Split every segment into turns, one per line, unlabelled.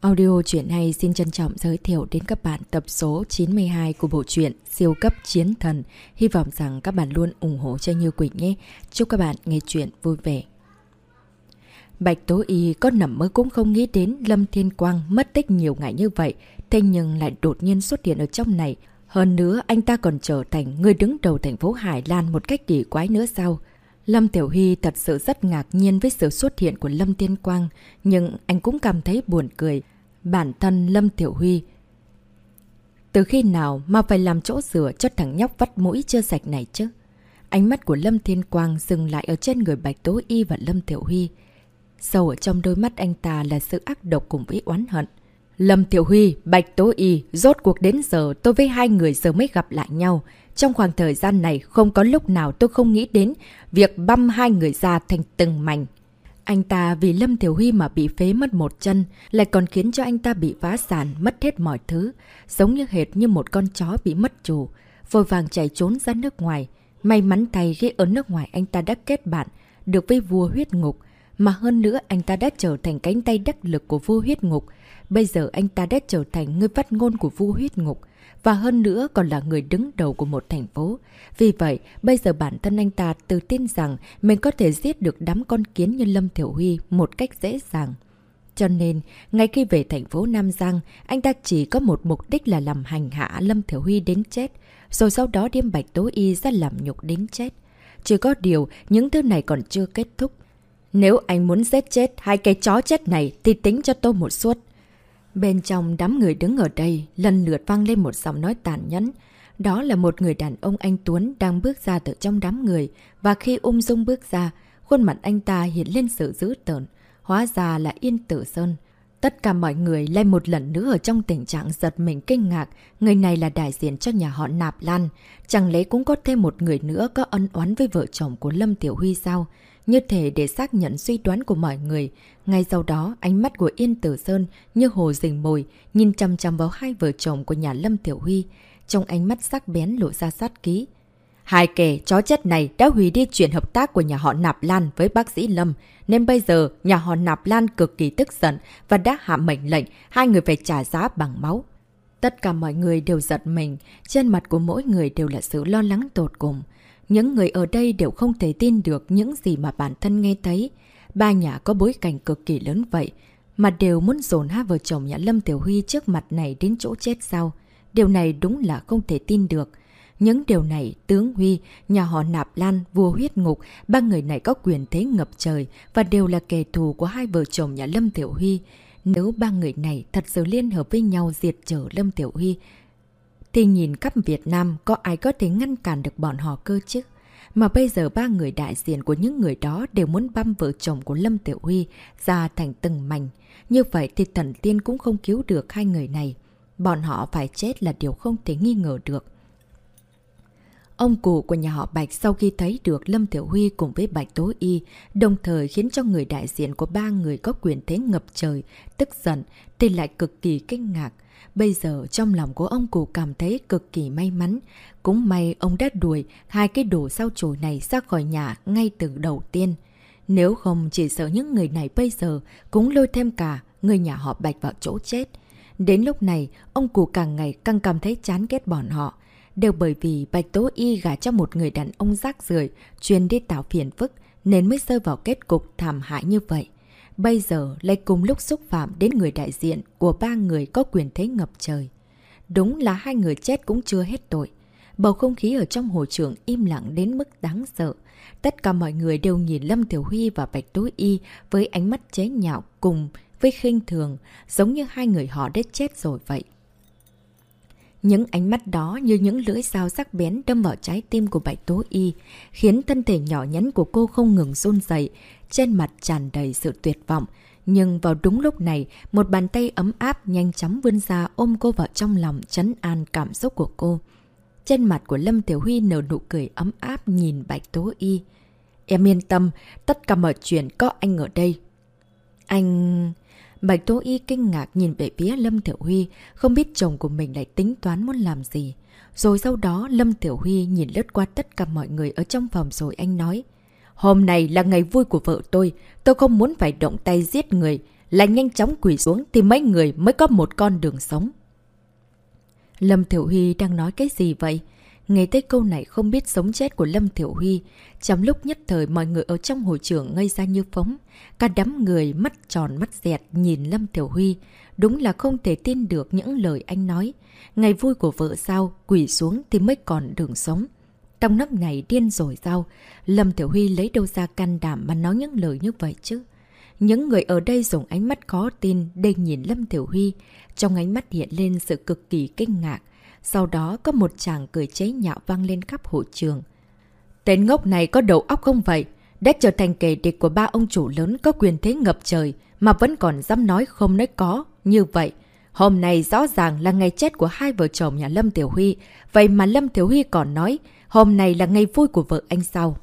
Audio truyện hay xin trân trọng giới thiệu đến các bạn tập số 92 của bộ truyện Siêu cấp chiến thần. Hy vọng rằng các bạn luôn ủng hộ cho Như Quỳnh nhé. Chúc các bạn nghe truyện vui vẻ. Bạch Tố Y có nằm mơ cũng không nghĩ đến Lâm Thiên Quang mất tích nhiều ngày như vậy, thế nhưng lại đột nhiên xuất hiện ở trong này. Hơn nữa, anh ta còn trở thành người đứng đầu thành phố Hải Lan một cách kỳ quái nữa sao? Lâm Tiểu Huy thật sự rất ngạc nhiên với sự xuất hiện của Lâm Thiên Quang, nhưng anh cũng cảm thấy buồn cười. Bản thân Lâm Tiểu Huy Từ khi nào mà phải làm chỗ rửa cho thằng nhóc vắt mũi chưa sạch này chứ? Ánh mắt của Lâm Thiên Quang dừng lại ở trên người Bạch Tố Y và Lâm Tiểu Huy. Sâu ở trong đôi mắt anh ta là sự ác độc cùng với oán hận. Lâm Tiểu Huy, Bạch Tố Y, rốt cuộc đến giờ tôi với hai người giờ mới gặp lại nhau. Trong khoảng thời gian này không có lúc nào tôi không nghĩ đến việc băm hai người ra thành từng mảnh. Anh ta vì Lâm Thiểu Huy mà bị phế mất một chân, lại còn khiến cho anh ta bị phá sản, mất hết mọi thứ, giống như hệt như một con chó bị mất chủ, vội vàng chạy trốn ra nước ngoài. May mắn thay khi ở nước ngoài anh ta đã kết bạn, được với vua huyết ngục, mà hơn nữa anh ta đã trở thành cánh tay đắc lực của vua huyết ngục. Bây giờ anh ta đã trở thành người phát ngôn của vua huyết ngục và hơn nữa còn là người đứng đầu của một thành phố. Vì vậy, bây giờ bản thân anh ta tự tin rằng mình có thể giết được đám con kiến như Lâm Thiểu Huy một cách dễ dàng. Cho nên, ngay khi về thành phố Nam Giang, anh ta chỉ có một mục đích là làm hành hạ Lâm Thiểu Huy đến chết, rồi sau đó đem Bạch Tố Y ra làm nhục đến chết. Chỉ có điều, những thứ này còn chưa kết thúc. Nếu anh muốn giết chết hai cái chó chết này thì tính cho tôi một suốt. Bên trong đám người đứng ở đây, lần lượt vang lên một giọng nói tàn nhẫn. Đó là một người đàn ông anh Tuấn đang bước ra từ trong đám người, và khi ung dung bước ra, khuôn mặt anh ta hiện lên sự dữ tợn. Hóa ra là Yên Tử Sơn. Tất cả mọi người lại một lần nữa ở trong tình trạng giật mình kinh ngạc, người này là đại diện cho nhà họ Nạp Lan. Chẳng lẽ cũng có thêm một người nữa có ân oán với vợ chồng của Lâm Tiểu Huy sao? Như thể để xác nhận suy đoán của mọi người, ngay sau đó ánh mắt của Yên Tử Sơn như hồ rình mồi, nhìn chăm chăm vào hai vợ chồng của nhà Lâm Tiểu Huy. Trong ánh mắt sắc bén lộ ra sát ký. Hai kẻ chó chết này đã hủy đi chuyện hợp tác của nhà họ Nạp Lan với bác sĩ Lâm, nên bây giờ nhà họ Nạp Lan cực kỳ tức giận và đã hạ mệnh lệnh hai người phải trả giá bằng máu. Tất cả mọi người đều giật mình, trên mặt của mỗi người đều là sự lo lắng tột cùng. Những người ở đây đều không thể tin được những gì mà bản thân nghe thấy. Ba nhà có bối cảnh cực kỳ lớn vậy, mà đều muốn dồn hai vợ chồng nhà Lâm Tiểu Huy trước mặt này đến chỗ chết sao. Điều này đúng là không thể tin được. Những điều này, tướng Huy, nhà họ Nạp Lan, vua huyết ngục, ba người này có quyền thế ngập trời và đều là kẻ thù của hai vợ chồng nhà Lâm Tiểu Huy. Nếu ba người này thật sự liên hợp với nhau diệt trở Lâm Tiểu Huy, thì nhìn khắp Việt Nam có ai có thể ngăn cản được bọn họ cơ chứ? Mà bây giờ ba người đại diện của những người đó đều muốn băm vợ chồng của Lâm Tiểu Huy ra thành từng mảnh. Như vậy thì thần tiên cũng không cứu được hai người này. Bọn họ phải chết là điều không thể nghi ngờ được. Ông cụ của nhà họ Bạch sau khi thấy được Lâm Tiểu Huy cùng với Bạch Tố Y, đồng thời khiến cho người đại diện của ba người có quyền thế ngập trời, tức giận, thì lại cực kỳ kinh ngạc. Bây giờ trong lòng của ông cụ cảm thấy cực kỳ may mắn. Cũng may ông đã đuổi hai cái đồ sao chổi này ra khỏi nhà ngay từ đầu tiên. Nếu không chỉ sợ những người này bây giờ cũng lôi thêm cả người nhà họ Bạch vào chỗ chết. Đến lúc này, ông cụ càng ngày càng cảm thấy chán ghét bọn họ. Đều bởi vì Bạch Tố Y gả cho một người đàn ông rác rưởi chuyên đi tạo phiền phức, nên mới rơi vào kết cục thảm hại như vậy. Bây giờ lại cùng lúc xúc phạm đến người đại diện của ba người có quyền thế ngập trời. Đúng là hai người chết cũng chưa hết tội. Bầu không khí ở trong hồ trường im lặng đến mức đáng sợ. Tất cả mọi người đều nhìn Lâm Tiểu Huy và Bạch tối Y với ánh mắt chế nhạo cùng với khinh thường, giống như hai người họ đã chết rồi vậy. Những ánh mắt đó như những lưỡi dao sắc bén đâm vào trái tim của Bạch Tố Y, khiến thân thể nhỏ nhắn của cô không ngừng run dậy, trên mặt tràn đầy sự tuyệt vọng. Nhưng vào đúng lúc này, một bàn tay ấm áp nhanh chóng vươn ra ôm cô vào trong lòng chấn an cảm xúc của cô. Trên mặt của Lâm Tiểu Huy nở nụ cười ấm áp nhìn Bạch Tố Y. Em yên tâm, tất cả mọi chuyện có anh ở đây. Anh... Bạch Tố Y kinh ngạc nhìn về phía Lâm Tiểu Huy, không biết chồng của mình lại tính toán muốn làm gì. Rồi sau đó Lâm Tiểu Huy nhìn lướt qua tất cả mọi người ở trong phòng rồi anh nói. Hôm nay là ngày vui của vợ tôi, tôi không muốn phải động tay giết người, là nhanh chóng quỷ xuống thì mấy người mới có một con đường sống. Lâm Thiểu Huy đang nói cái gì vậy? Nghe tới câu này không biết sống chết của Lâm Thiểu Huy. Trong lúc nhất thời mọi người ở trong hội trường ngây ra như phóng. Cả đám người mắt tròn mắt dẹt nhìn Lâm Thiểu Huy. Đúng là không thể tin được những lời anh nói. Ngày vui của vợ sao, quỷ xuống thì mới còn đường sống. Trong nấc này điên rồi sao? Lâm Tiểu Huy lấy đâu ra can đảm mà nói những lời như vậy chứ? Những người ở đây dùng ánh mắt khó tin để nhìn Lâm Tiểu Huy. Trong ánh mắt hiện lên sự cực kỳ kinh ngạc. Sau đó có một chàng cười chế nhạo vang lên khắp hội trường. Tên ngốc này có đầu óc không vậy? Đã trở thành kẻ địch của ba ông chủ lớn có quyền thế ngập trời mà vẫn còn dám nói không nói có. Như vậy, hôm nay rõ ràng là ngày chết của hai vợ chồng nhà Lâm Tiểu Huy. Vậy mà Lâm Tiểu Huy còn nói hôm nay là ngày vui của vợ anh sao?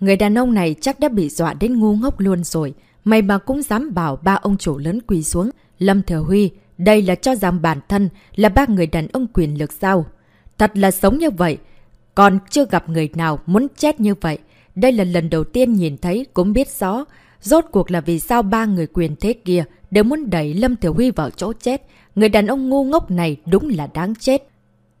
Người đàn ông này chắc đã bị dọa đến ngu ngốc luôn rồi. Mày mà cũng dám bảo ba ông chủ lớn quỳ xuống. Lâm Thiểu Huy, đây là cho rằng bản thân là ba người đàn ông quyền lực sao? Thật là sống như vậy. Còn chưa gặp người nào muốn chết như vậy. Đây là lần đầu tiên nhìn thấy, cũng biết rõ. Rốt cuộc là vì sao ba người quyền thế kia đều muốn đẩy Lâm Thiểu Huy vào chỗ chết. Người đàn ông ngu ngốc này đúng là đáng chết.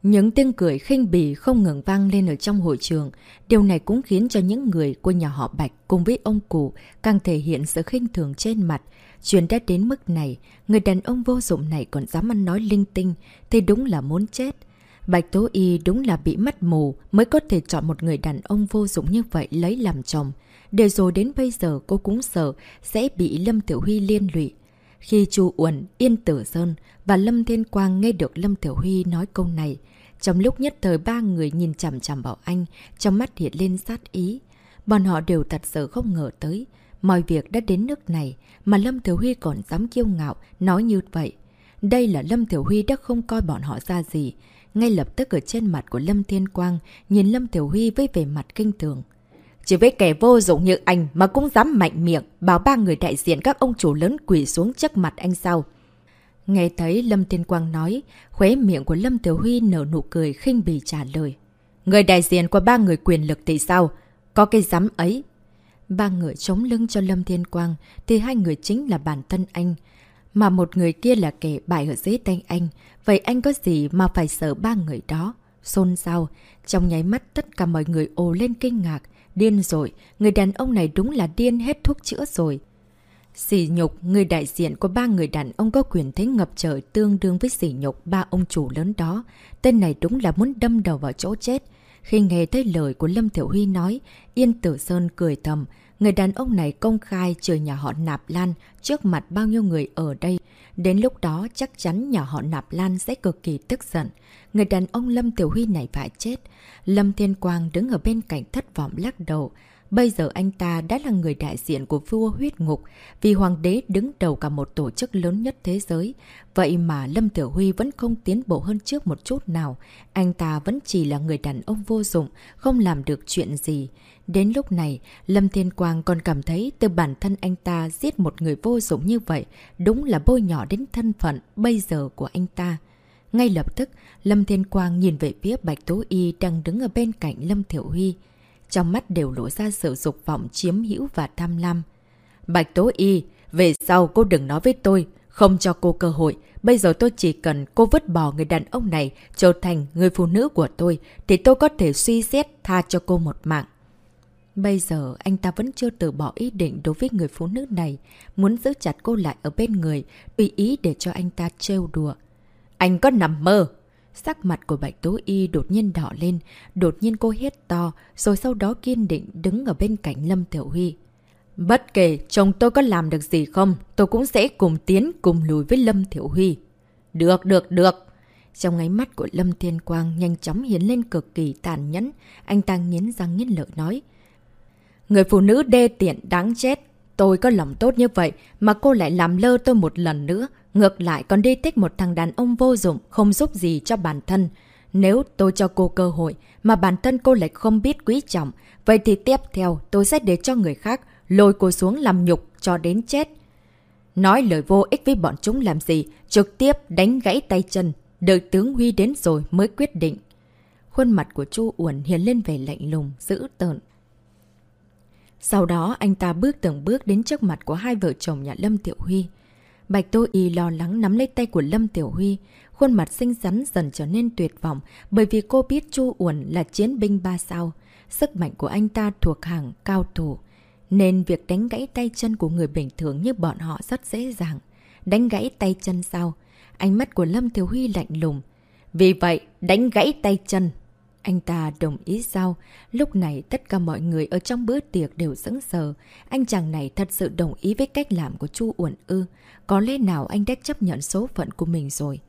Những tiếng cười khinh bỉ không ngừng vang lên ở trong hội trường. Điều này cũng khiến cho những người của nhà họ Bạch cùng với ông cụ càng thể hiện sự khinh thường trên mặt. Chuyện đã đến mức này, người đàn ông vô dụng này còn dám ăn nói linh tinh, thì đúng là muốn chết. Bạch Tố Y đúng là bị mắt mù mới có thể chọn một người đàn ông vô dụng như vậy lấy làm chồng. Để rồi đến bây giờ cô cũng sợ sẽ bị Lâm Tiểu Huy liên lụy. Khi Chu Uẩn, Yên Tử Sơn và Lâm Thiên Quang nghe được Lâm Tiểu Huy nói câu này, trong lúc nhất thời ba người nhìn chằm chằm vào anh, trong mắt hiện lên sát ý. Bọn họ đều thật sự không ngờ tới. Mọi việc đã đến nước này mà Lâm Tiểu Huy còn dám kiêu ngạo, nói như vậy. Đây là Lâm Tiểu Huy đã không coi bọn họ ra gì. Ngay lập tức ở trên mặt của Lâm Thiên Quang, nhìn Lâm Tiểu Huy với vẻ mặt kinh thường. Chỉ với kẻ vô dụng như anh mà cũng dám mạnh miệng, bảo ba người đại diện các ông chủ lớn quỷ xuống trước mặt anh sao. Nghe thấy Lâm Thiên Quang nói, khóe miệng của Lâm Tiểu Huy nở nụ cười khinh bì trả lời. Người đại diện của ba người quyền lực thì sao? Có cái dám ấy. Ba người chống lưng cho Lâm Thiên Quang thì hai người chính là bản thân anh. Mà một người kia là kẻ bại ở dưới tay anh. Vậy anh có gì mà phải sợ ba người đó? Xôn xao. Trong nháy mắt tất cả mọi người ồ lên kinh ngạc. Điên rồi. Người đàn ông này đúng là điên hết thuốc chữa rồi. Sỉ nhục, người đại diện của ba người đàn ông có quyền thế ngập trời tương đương với sỉ nhục ba ông chủ lớn đó. Tên này đúng là muốn đâm đầu vào chỗ chết. Khi nghe thấy lời của Lâm Thiểu Huy nói, Yên Tử Sơn cười thầm. Người đàn ông này công khai chửi nhà họ Nạp Lan trước mặt bao nhiêu người ở đây. Đến lúc đó chắc chắn nhà họ Nạp Lan sẽ cực kỳ tức giận. Người đàn ông Lâm Tiểu Huy này phải chết. Lâm Thiên Quang đứng ở bên cạnh thất vọng lắc đầu. Bây giờ anh ta đã là người đại diện của vua huyết ngục, vì hoàng đế đứng đầu cả một tổ chức lớn nhất thế giới. Vậy mà Lâm Tiểu Huy vẫn không tiến bộ hơn trước một chút nào. Anh ta vẫn chỉ là người đàn ông vô dụng, không làm được chuyện gì. Đến lúc này, Lâm Thiên Quang còn cảm thấy từ bản thân anh ta giết một người vô dụng như vậy, đúng là bôi nhỏ đến thân phận bây giờ của anh ta. Ngay lập tức, Lâm Thiên Quang nhìn về phía Bạch Tố Y đang đứng ở bên cạnh Lâm Thiểu Huy trong mắt đều lộ ra sự dục vọng chiếm hữu và tham lam. Bạch Tố Y, về sau cô đừng nói với tôi, không cho cô cơ hội. Bây giờ tôi chỉ cần cô vứt bỏ người đàn ông này trở thành người phụ nữ của tôi, thì tôi có thể suy xét tha cho cô một mạng. Bây giờ anh ta vẫn chưa từ bỏ ý định đối với người phụ nữ này, muốn giữ chặt cô lại ở bên người, tùy ý để cho anh ta trêu đùa. Anh có nằm mơ! Sắc mặt của Bạch Tố Y đột nhiên đỏ lên, đột nhiên cô hét to, rồi sau đó kiên định đứng ở bên cạnh Lâm Tiểu Huy. Bất kể chồng tôi có làm được gì không, tôi cũng sẽ cùng tiến cùng lùi với Lâm Tiểu Huy. Được, được, được. Trong ánh mắt của Lâm Thiên Quang nhanh chóng hiến lên cực kỳ tàn nhẫn, anh ta nghiến răng nghiến lợi nói. Người phụ nữ đê tiện đáng chết, tôi có lòng tốt như vậy mà cô lại làm lơ tôi một lần nữa, Ngược lại còn đi thích một thằng đàn ông vô dụng, không giúp gì cho bản thân. Nếu tôi cho cô cơ hội mà bản thân cô lại không biết quý trọng, vậy thì tiếp theo tôi sẽ để cho người khác lôi cô xuống làm nhục cho đến chết. Nói lời vô ích với bọn chúng làm gì, trực tiếp đánh gãy tay chân, đợi tướng Huy đến rồi mới quyết định. Khuôn mặt của Chu Uẩn hiện lên vẻ lạnh lùng, dữ tợn. Sau đó anh ta bước từng bước đến trước mặt của hai vợ chồng nhà Lâm Tiểu Huy. Bạch Tô Y lo lắng nắm lấy tay của Lâm Tiểu Huy. Khuôn mặt xinh xắn dần trở nên tuyệt vọng bởi vì cô biết Chu Uẩn là chiến binh ba sao. Sức mạnh của anh ta thuộc hàng cao thủ. Nên việc đánh gãy tay chân của người bình thường như bọn họ rất dễ dàng. Đánh gãy tay chân sao? Ánh mắt của Lâm Tiểu Huy lạnh lùng. Vì vậy, đánh gãy tay chân. Anh ta đồng ý sao? Lúc này tất cả mọi người ở trong bữa tiệc đều sững sờ. Anh chàng này thật sự đồng ý với cách làm của Chu Uẩn ư. Có lẽ nào anh đã chấp nhận số phận của mình rồi?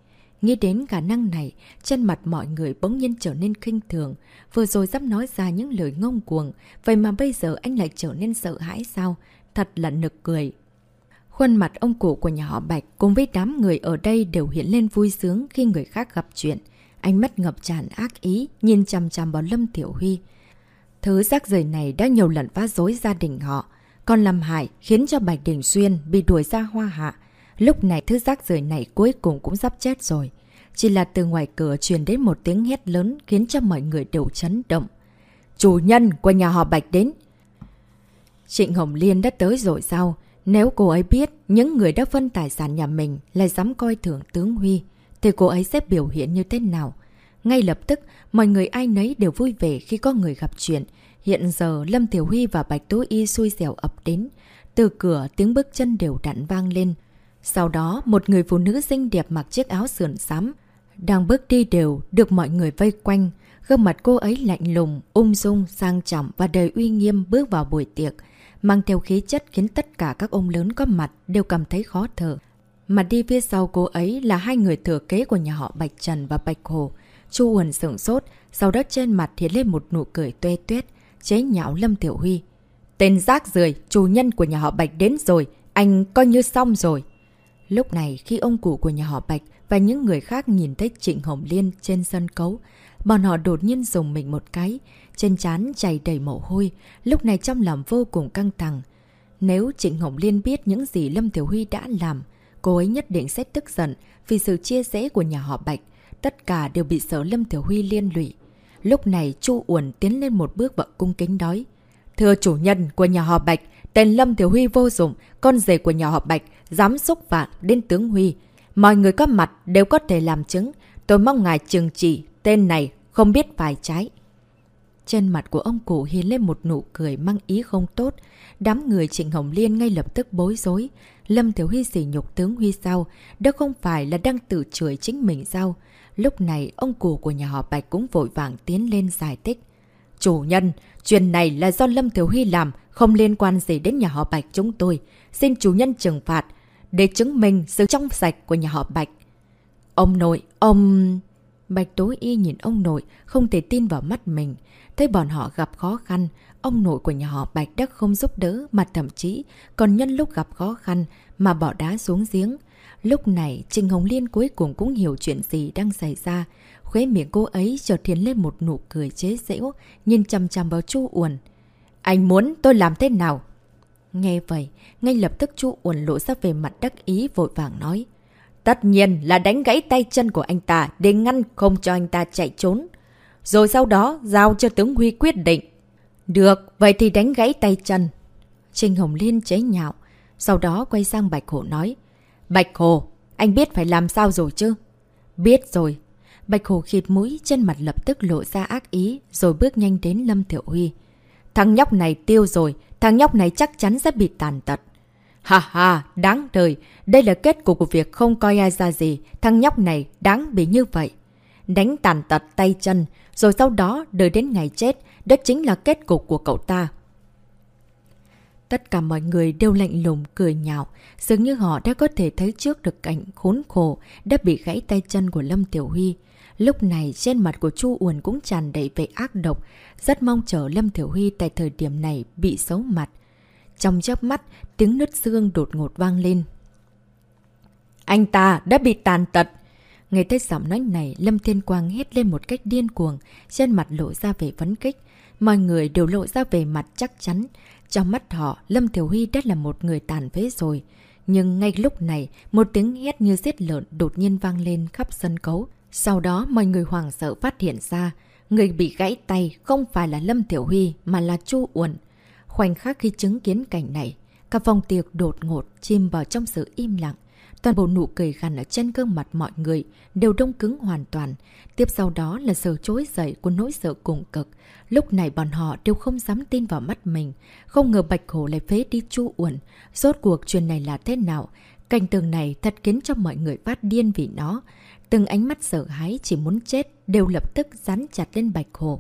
Nghĩ đến khả năng này, chân mặt mọi người bỗng nhiên trở nên khinh thường. Vừa rồi dám nói ra những lời ngông cuồng, vậy mà bây giờ anh lại trở nên sợ hãi sao? Thật là nực cười. Khuôn mặt ông cụ của nhà họ Bạch cùng với đám người ở đây đều hiện lên vui sướng khi người khác gặp chuyện. Ánh mắt ngập tràn ác ý, nhìn chằm chằm vào Lâm Tiểu Huy. Thứ rác rời này đã nhiều lần phá dối gia đình họ, còn làm hại khiến cho Bạch Đình Xuyên bị đuổi ra hoa hạ. Lúc này thứ rác rời này cuối cùng cũng sắp chết rồi. Chỉ là từ ngoài cửa truyền đến một tiếng hét lớn khiến cho mọi người đều chấn động. Chủ nhân của nhà họ Bạch đến. Trịnh Hồng Liên đã tới rồi sao? Nếu cô ấy biết những người đã phân tài sản nhà mình lại dám coi thường tướng Huy, thì cô ấy sẽ biểu hiện như thế nào? Ngay lập tức, mọi người ai nấy đều vui vẻ khi có người gặp chuyện. Hiện giờ, Lâm Tiểu Huy và Bạch Tố Y xui dẻo ập đến. Từ cửa, tiếng bước chân đều đặn vang lên. Sau đó, một người phụ nữ xinh đẹp mặc chiếc áo sườn xám, đang bước đi đều, được mọi người vây quanh. Gương mặt cô ấy lạnh lùng, ung dung, sang trọng và đầy uy nghiêm bước vào buổi tiệc, mang theo khí chất khiến tất cả các ông lớn có mặt đều cảm thấy khó thở. Mà đi phía sau cô ấy là hai người thừa kế của nhà họ Bạch Trần và Bạch Hồ. Chu Huần sửng sốt, sau đó trên mặt hiện lên một nụ cười tuê tuyết, chế nhạo Lâm Tiểu Huy. Tên rác rưởi chủ nhân của nhà họ Bạch đến rồi, anh coi như xong rồi. Lúc này khi ông cụ của nhà họ Bạch và những người khác nhìn thấy Trịnh Hồng Liên trên sân cấu, bọn họ đột nhiên dùng mình một cái, trên trán chảy đầy mồ hôi, lúc này trong lòng vô cùng căng thẳng. Nếu Trịnh Hồng Liên biết những gì Lâm Tiểu Huy đã làm, cô ấy nhất định sẽ tức giận vì sự chia rẽ của nhà họ Bạch. Tất cả đều bị sở Lâm Thiểu Huy liên lụy. Lúc này Chu Uẩn tiến lên một bước và cung kính đói. Thưa chủ nhân của nhà họ Bạch, tên Lâm Thiểu Huy vô dụng, con rể của nhà họ Bạch, dám xúc phạm đến tướng Huy. Mọi người có mặt đều có thể làm chứng. Tôi mong ngài trừng trị tên này không biết phải trái. Trên mặt của ông cụ hiến lên một nụ cười mang ý không tốt. Đám người Trịnh Hồng Liên ngay lập tức bối rối. Lâm thiếu Huy xỉ nhục tướng Huy sao? Đó không phải là đang tự chửi chính mình sao? Lúc này, ông cụ của nhà họ Bạch cũng vội vàng tiến lên giải thích. Chủ nhân, chuyện này là do Lâm thiếu Huy làm, không liên quan gì đến nhà họ Bạch chúng tôi. Xin chủ nhân trừng phạt, để chứng minh sự trong sạch của nhà họ Bạch. Ông nội, ông... Bạch Tố Y nhìn ông nội, không thể tin vào mắt mình. Thấy bọn họ gặp khó khăn, ông nội của nhà họ Bạch đã không giúp đỡ mà thậm chí còn nhân lúc gặp khó khăn mà bỏ đá xuống giếng. Lúc này, Trình Hồng Liên cuối cùng cũng hiểu chuyện gì đang xảy ra. Khuế miệng cô ấy chợt thiền lên một nụ cười chế giễu, nhìn chăm chăm vào Chu Uẩn. Anh muốn tôi làm thế nào? Nghe vậy, ngay lập tức Chu Uẩn lộ ra về mặt đắc ý vội vàng nói. Tất nhiên là đánh gãy tay chân của anh ta để ngăn không cho anh ta chạy trốn. Rồi sau đó giao cho tướng Huy quyết định. Được, vậy thì đánh gãy tay chân. Trình Hồng Liên chế nhạo. Sau đó quay sang Bạch Hồ nói. Bạch Hồ, anh biết phải làm sao rồi chứ? Biết rồi. Bạch Hồ khịt mũi, trên mặt lập tức lộ ra ác ý, rồi bước nhanh đến Lâm Thiệu Huy. Thằng nhóc này tiêu rồi, thằng nhóc này chắc chắn sẽ bị tàn tật. Ha ha, đáng đời. Đây là kết cục của việc không coi ai ra gì. Thằng nhóc này đáng bị như vậy. Đánh tàn tật tay chân, rồi sau đó đợi đến ngày chết. Đó chính là kết cục của cậu ta. Tất cả mọi người đều lạnh lùng, cười nhạo. Dường như họ đã có thể thấy trước được cảnh khốn khổ đã bị gãy tay chân của Lâm Tiểu Huy. Lúc này trên mặt của Chu Uẩn cũng tràn đầy vẻ ác độc. Rất mong chờ Lâm Tiểu Huy tại thời điểm này bị xấu mặt. Trong chớp mắt, tiếng nứt xương đột ngột vang lên. Anh ta đã bị tàn tật. Nghe thấy giọng nói này, Lâm Thiên Quang hét lên một cách điên cuồng, trên mặt lộ ra vẻ phấn kích. Mọi người đều lộ ra về mặt chắc chắn. Trong mắt họ, Lâm Thiểu Huy đã là một người tàn phế rồi. Nhưng ngay lúc này, một tiếng hét như giết lợn đột nhiên vang lên khắp sân cấu. Sau đó, mọi người hoàng sợ phát hiện ra, người bị gãy tay không phải là Lâm Thiểu Huy mà là Chu Uẩn. Khoảnh khắc khi chứng kiến cảnh này, cả phòng tiệc đột ngột chìm vào trong sự im lặng. toàn bộ nụ cười gằn ở trên gương mặt mọi người đều đông cứng hoàn toàn. Tiếp sau đó là sự chối dậy của nỗi sợ cùng cực. Lúc này bọn họ đều không dám tin vào mắt mình. Không ngờ Bạch Hổ lại phế đi Chu Uẩn. Rốt cuộc chuyện này là thế nào? Cảnh tường này thật khiến cho mọi người phát điên vì nó. Từng ánh mắt sợ hãi chỉ muốn chết đều lập tức dán chặt lên Bạch Hổ.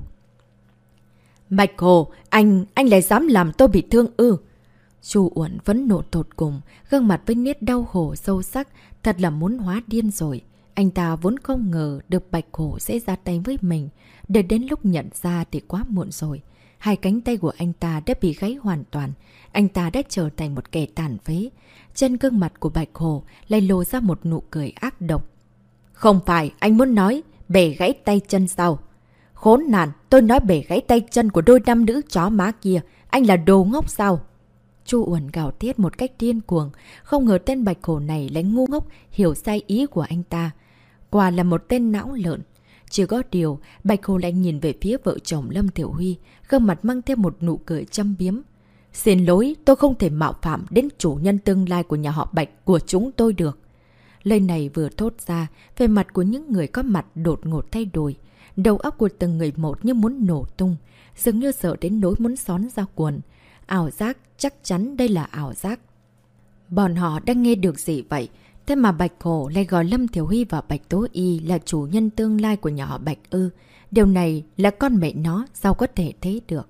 Bạch Hồ, anh, anh lại dám làm tôi bị thương ư. Chu Uẩn vẫn nộ tột cùng, gương mặt với nét đau khổ sâu sắc, thật là muốn hóa điên rồi. Anh ta vốn không ngờ được Bạch Hổ sẽ ra tay với mình, để đến lúc nhận ra thì quá muộn rồi. Hai cánh tay của anh ta đã bị gãy hoàn toàn, anh ta đã trở thành một kẻ tàn phế. Trên gương mặt của Bạch Hồ lại lộ ra một nụ cười ác độc. Không phải, anh muốn nói, bể gãy tay chân sao? Khốn nạn, tôi nói bể gãy tay chân của đôi nam nữ chó má kia, anh là đồ ngốc sao? Chu Uẩn gào tiết một cách điên cuồng, không ngờ tên bạch cổ này lại ngu ngốc hiểu sai ý của anh ta. Quả là một tên não lợn. Chỉ có điều, Bạch Hồ lại nhìn về phía vợ chồng Lâm Tiểu Huy, gương mặt mang theo một nụ cười châm biếm. Xin lỗi, tôi không thể mạo phạm đến chủ nhân tương lai của nhà họ Bạch của chúng tôi được. Lời này vừa thốt ra, về mặt của những người có mặt đột ngột thay đổi. Đầu óc của từng người một như muốn nổ tung, dường như sợ đến nỗi muốn xón ra quần. Ảo giác, chắc chắn đây là ảo giác. Bọn họ đang nghe được gì vậy? Thế mà Bạch Hổ lại gọi Lâm Thiểu Huy và Bạch Tố Y là chủ nhân tương lai của nhà họ Bạch ư. Điều này là con mẹ nó, sao có thể thế được?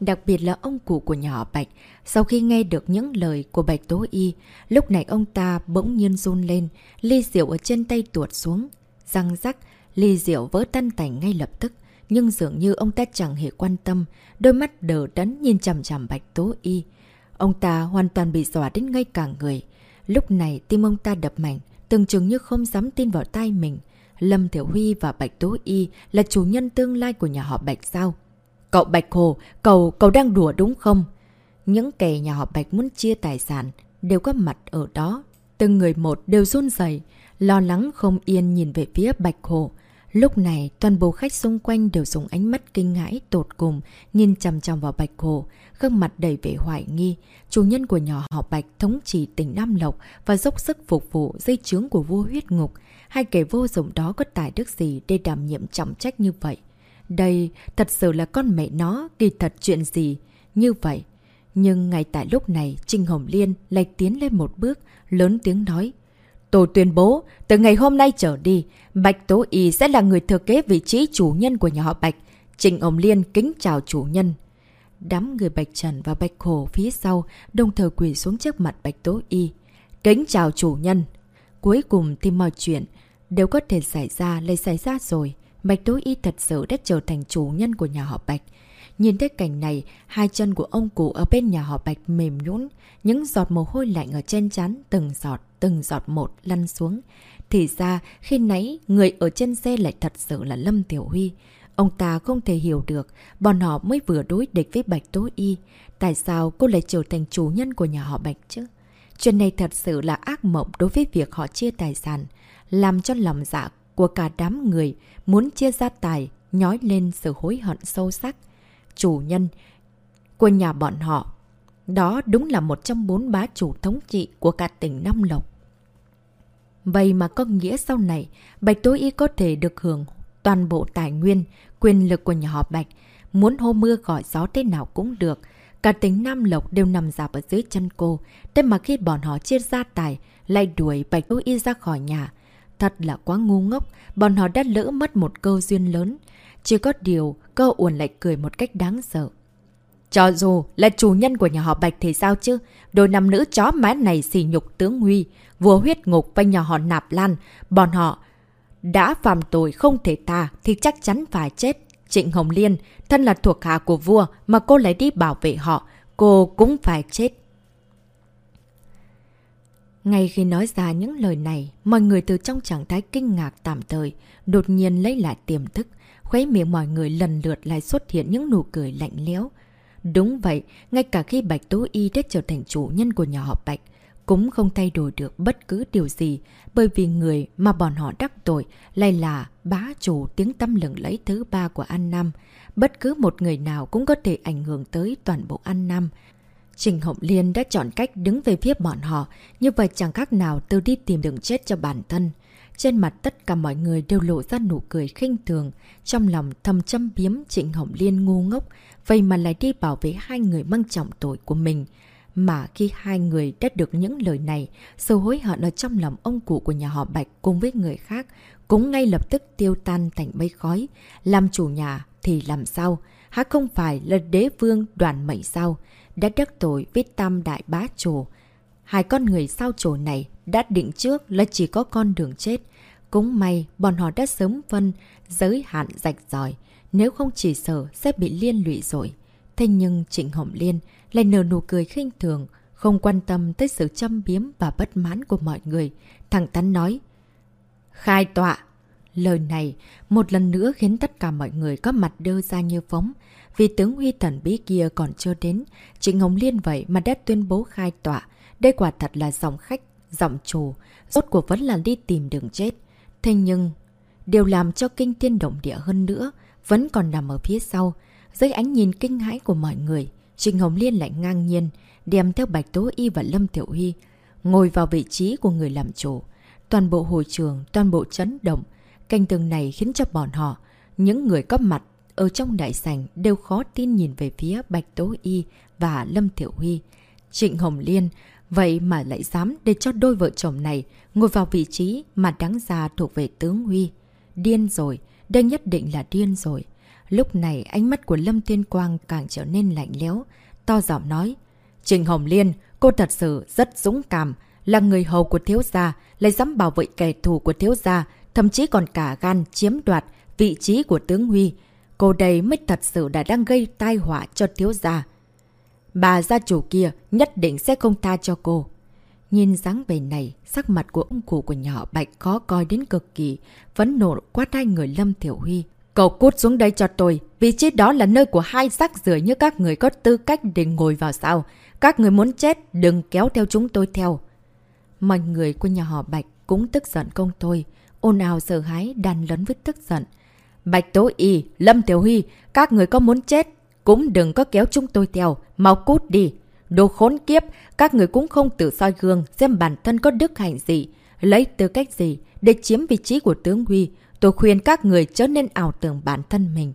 Đặc biệt là ông cụ của nhà họ Bạch, sau khi nghe được những lời của Bạch Tố Y, lúc này ông ta bỗng nhiên run lên, ly rượu ở trên tay tuột xuống. Răng rắc, ly rượu vỡ tan tành ngay lập tức. Nhưng dường như ông ta chẳng hề quan tâm, đôi mắt đờ đẫn nhìn chằm chằm Bạch Tố Y. Ông ta hoàn toàn bị dọa đến ngay cả người. Lúc này tim ông ta đập mạnh, từng chừng như không dám tin vào tay mình. Lâm Thiểu Huy và Bạch Tố Y là chủ nhân tương lai của nhà họ Bạch sao? Cậu Bạch Hồ, cậu, cậu đang đùa đúng không? Những kẻ nhà họ Bạch muốn chia tài sản đều có mặt ở đó. Từng người một đều run dày, lo lắng không yên nhìn về phía Bạch Hồ. Lúc này, toàn bộ khách xung quanh đều dùng ánh mắt kinh ngãi tột cùng, nhìn chằm chằm vào Bạch Hồ, gương mặt đầy vẻ hoài nghi. Chủ nhân của nhỏ họ Bạch thống trị tỉnh Nam Lộc và dốc sức phục vụ dây chướng của vua huyết ngục. Hai kẻ vô dụng đó có tài đức gì để đảm nhiệm trọng trách như vậy? Đây thật sự là con mẹ nó kỳ thật chuyện gì như vậy. Nhưng ngay tại lúc này, Trinh Hồng Liên lại tiến lên một bước, lớn tiếng nói. Tôi tuyên bố, từ ngày hôm nay trở đi, Bạch Tố Y sẽ là người thừa kế vị trí chủ nhân của nhà họ Bạch. Trịnh ông Liên kính chào chủ nhân. Đám người Bạch Trần và Bạch khổ phía sau đồng thời quỳ xuống trước mặt Bạch Tố Y. Kính chào chủ nhân. Cuối cùng thì mọi chuyện đều có thể xảy ra lại xảy ra rồi. Bạch Tố Y thật sự đã trở thành chủ nhân của nhà họ Bạch. Nhìn thấy cảnh này, hai chân của ông cụ ở bên nhà họ Bạch mềm nhũn, những giọt mồ hôi lạnh ở trên trán từng giọt, từng giọt một lăn xuống. Thì ra, khi nãy, người ở trên xe lại thật sự là Lâm Tiểu Huy. Ông ta không thể hiểu được, bọn họ mới vừa đối địch với Bạch Tố Y. Tại sao cô lại trở thành chủ nhân của nhà họ Bạch chứ? Chuyện này thật sự là ác mộng đối với việc họ chia tài sản, làm cho lòng dạ của cả đám người muốn chia ra tài, nhói lên sự hối hận sâu sắc. Chủ nhân của nhà bọn họ, đó đúng là một trong bốn bá chủ thống trị của cả tỉnh Nam Lộc. Vậy mà có nghĩa sau này, Bạch Tố Y có thể được hưởng toàn bộ tài nguyên, quyền lực của nhà họ Bạch. Muốn hô mưa gọi gió thế nào cũng được. Cả tính Nam Lộc đều nằm dạp ở dưới chân cô. Thế mà khi bọn họ chia ra tài, lại đuổi Bạch Tố Y ra khỏi nhà. Thật là quá ngu ngốc, bọn họ đã lỡ mất một câu duyên lớn. Chỉ có điều, cơ uồn lại cười một cách đáng sợ. Cho dù là chủ nhân của nhà họ Bạch thì sao chứ? Đôi nam nữ chó má này xỉ nhục tướng Huy, vua huyết ngục và nhà họ Nạp Lan. Bọn họ đã phạm tội không thể tha thì chắc chắn phải chết. Trịnh Hồng Liên, thân là thuộc hạ của vua mà cô lấy đi bảo vệ họ, cô cũng phải chết. Ngay khi nói ra những lời này, mọi người từ trong trạng thái kinh ngạc tạm thời, đột nhiên lấy lại tiềm thức, khuấy miệng mọi người lần lượt lại xuất hiện những nụ cười lạnh lẽo. Đúng vậy, ngay cả khi Bạch Tố Y đã trở thành chủ nhân của nhà họ Bạch, cũng không thay đổi được bất cứ điều gì, bởi vì người mà bọn họ đắc tội lại là bá chủ tiếng tâm lừng lấy thứ ba của An Nam. Bất cứ một người nào cũng có thể ảnh hưởng tới toàn bộ An Nam. Trình Hồng Liên đã chọn cách đứng về phía bọn họ, như vậy chẳng khác nào tự đi tìm đường chết cho bản thân. Trên mặt tất cả mọi người đều lộ ra nụ cười khinh thường, trong lòng thầm châm biếm Trịnh Hồng Liên ngu ngốc, vậy mà lại đi bảo vệ hai người mang trọng tội của mình. Mà khi hai người đã được những lời này, sự hối hận ở trong lòng ông cụ của nhà họ Bạch cùng với người khác cũng ngay lập tức tiêu tan thành mây khói. Làm chủ nhà thì làm sao? Há không phải là đế vương đoàn mệnh sao? Đã đắc tội với tam đại bá chủ. Hai con người sao chủ này đã định trước là chỉ có con đường chết. Cũng may bọn họ đã sớm phân giới hạn rạch ròi. Nếu không chỉ sợ sẽ bị liên lụy rồi. Thế nhưng Trịnh Hồng Liên lại nở nụ cười khinh thường, không quan tâm tới sự châm biếm và bất mãn của mọi người. Thằng Tắn nói, Khai tọa! Lời này một lần nữa khiến tất cả mọi người có mặt đơ ra như phóng. Vì tướng Huy thần bí kia còn chưa đến, Trịnh Hồng Liên vậy mà đã tuyên bố khai tọa. Đây quả thật là dòng khách, giọng chủ, rốt cuộc vẫn là đi tìm đường chết. Thế nhưng, điều làm cho kinh thiên động địa hơn nữa, vẫn còn nằm ở phía sau. Dưới ánh nhìn kinh hãi của mọi người, Trịnh Hồng Liên lại ngang nhiên, đem theo Bạch Tố Y và Lâm Tiểu Huy, ngồi vào vị trí của người làm chủ. Toàn bộ hội trường, toàn bộ chấn động, canh tường này khiến cho bọn họ, những người có mặt ở trong đại sảnh đều khó tin nhìn về phía Bạch Tố Y và Lâm Tiểu Huy. Trịnh Hồng Liên, vậy mà lại dám để cho đôi vợ chồng này ngồi vào vị trí mà đáng ra thuộc về tướng Huy. Điên rồi, đây nhất định là điên rồi. Lúc này ánh mắt của Lâm Tiên Quang càng trở nên lạnh lẽo, to giọng nói. Trình Hồng Liên, cô thật sự rất dũng cảm, là người hầu của thiếu gia, lại dám bảo vệ kẻ thù của thiếu gia, thậm chí còn cả gan chiếm đoạt vị trí của tướng Huy. Cô đây mới thật sự đã đang gây tai họa cho thiếu gia. Bà gia chủ kia nhất định sẽ không tha cho cô. Nhìn dáng vẻ này, sắc mặt của ông cụ của nhỏ Bạch khó coi đến cực kỳ, vẫn nổ qua hai người Lâm Thiểu Huy. Cậu cút xuống đây cho tôi, vị trí đó là nơi của hai rác rưởi như các người có tư cách để ngồi vào sao. Các người muốn chết, đừng kéo theo chúng tôi theo. Mọi người của nhà họ Bạch cũng tức giận công tôi, ồn ào sợ hãi đàn lấn với tức giận. Bạch Tố Y, Lâm Tiểu Huy, các người có muốn chết, cũng đừng có kéo chúng tôi theo, mau cút đi. Đồ khốn kiếp, các người cũng không tự soi gương xem bản thân có đức hạnh gì, lấy tư cách gì để chiếm vị trí của tướng Huy. Tôi khuyên các người trở nên ảo tưởng bản thân mình.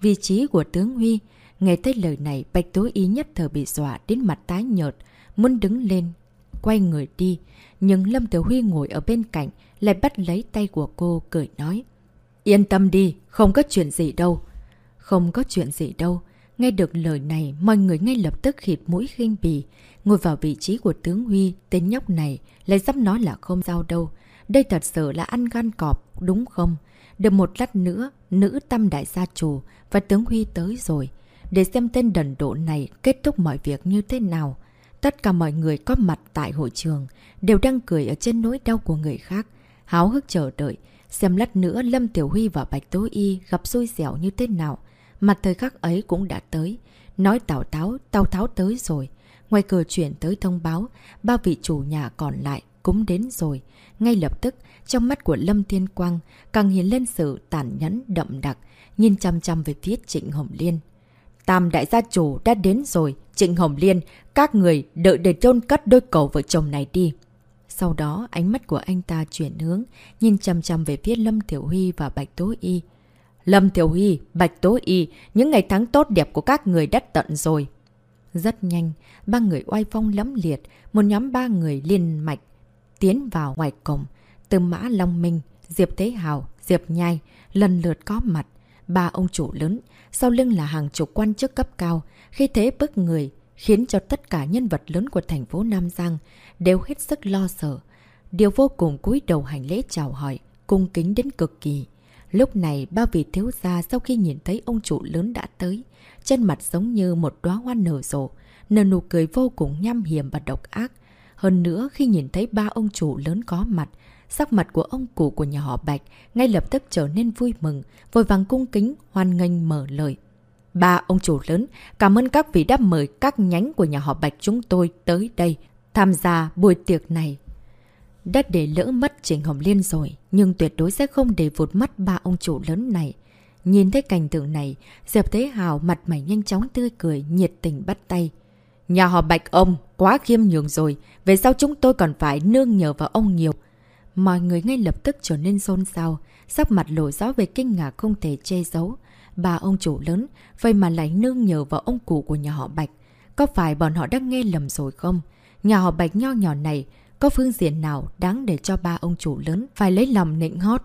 Vị trí của tướng Huy, nghe thấy lời này Bạch Tố ý nhất thời bị dọa đến mặt tái nhợt, muốn đứng lên, quay người đi. Nhưng Lâm Tiểu Huy ngồi ở bên cạnh, lại bắt lấy tay của cô, cười nói. Yên tâm đi, không có chuyện gì đâu. Không có chuyện gì đâu. Nghe được lời này, mọi người ngay lập tức khịt mũi khinh bì. Ngồi vào vị trí của tướng Huy, tên nhóc này, lại dám nói là không giao đâu. Đây thật sự là ăn gan cọp, đúng không? Được một lát nữa, nữ tâm đại gia chủ và tướng Huy tới rồi. Để xem tên đần độ này kết thúc mọi việc như thế nào. Tất cả mọi người có mặt tại hội trường đều đang cười ở trên nỗi đau của người khác. Háo hức chờ đợi, xem lát nữa Lâm Tiểu Huy và Bạch Tố Y gặp xui xẻo như thế nào. Mặt thời khắc ấy cũng đã tới. Nói Tào Tháo, Tào Tháo tới rồi. Ngoài cửa chuyển tới thông báo, ba vị chủ nhà còn lại cũng đến rồi. Ngay lập tức, trong mắt của Lâm Thiên Quang càng hiện lên sự tàn nhẫn đậm đặc, nhìn chăm chăm về phía Trịnh Hồng Liên. Tam đại gia chủ đã đến rồi, Trịnh Hồng Liên, các người đợi để chôn cất đôi cầu vợ chồng này đi. Sau đó, ánh mắt của anh ta chuyển hướng, nhìn chăm chăm về phía Lâm Tiểu Huy và Bạch Tố Y. Lâm Thiểu Huy, Bạch Tố Y, những ngày tháng tốt đẹp của các người đất tận rồi. Rất nhanh, ba người oai phong lắm liệt, một nhóm ba người liên mạch, tiến vào ngoài cổng. Từ Mã Long Minh, Diệp Thế Hào, Diệp Nhai, lần lượt có mặt. Ba ông chủ lớn, sau lưng là hàng chục quan chức cấp cao, khi thế bức người, khiến cho tất cả nhân vật lớn của thành phố Nam Giang đều hết sức lo sợ. Điều vô cùng cúi đầu hành lễ chào hỏi, cung kính đến cực kỳ. Lúc này, ba vị thiếu gia sau khi nhìn thấy ông chủ lớn đã tới, trên mặt giống như một đóa hoa nở rộ, nở nụ cười vô cùng nham hiểm và độc ác. Hơn nữa, khi nhìn thấy ba ông chủ lớn có mặt, sắc mặt của ông cụ của nhà họ Bạch ngay lập tức trở nên vui mừng, vội vàng cung kính, hoan nghênh mở lời. Ba ông chủ lớn, cảm ơn các vị đã mời các nhánh của nhà họ Bạch chúng tôi tới đây tham gia buổi tiệc này. Đã để lỡ mất Trình Hồng Liên rồi, nhưng tuyệt đối sẽ không để vụt mất ba ông chủ lớn này. Nhìn thấy cảnh tượng này, Diệp Thế Hào mặt mày nhanh chóng tươi cười, nhiệt tình bắt tay. Nhà họ Bạch ông quá khiêm nhường rồi, về sau chúng tôi còn phải nương nhờ vào ông nhiều. Mọi người ngay lập tức trở nên xôn xao, sắc mặt lộ rõ về kinh ngạc không thể che giấu. Bà ông chủ lớn, vậy mà lại nương nhờ vào ông cụ của nhà họ Bạch. Có phải bọn họ đang nghe lầm rồi không? Nhà họ Bạch nho nhỏ này, có phương diện nào đáng để cho ba ông chủ lớn phải lấy lòng nịnh hót?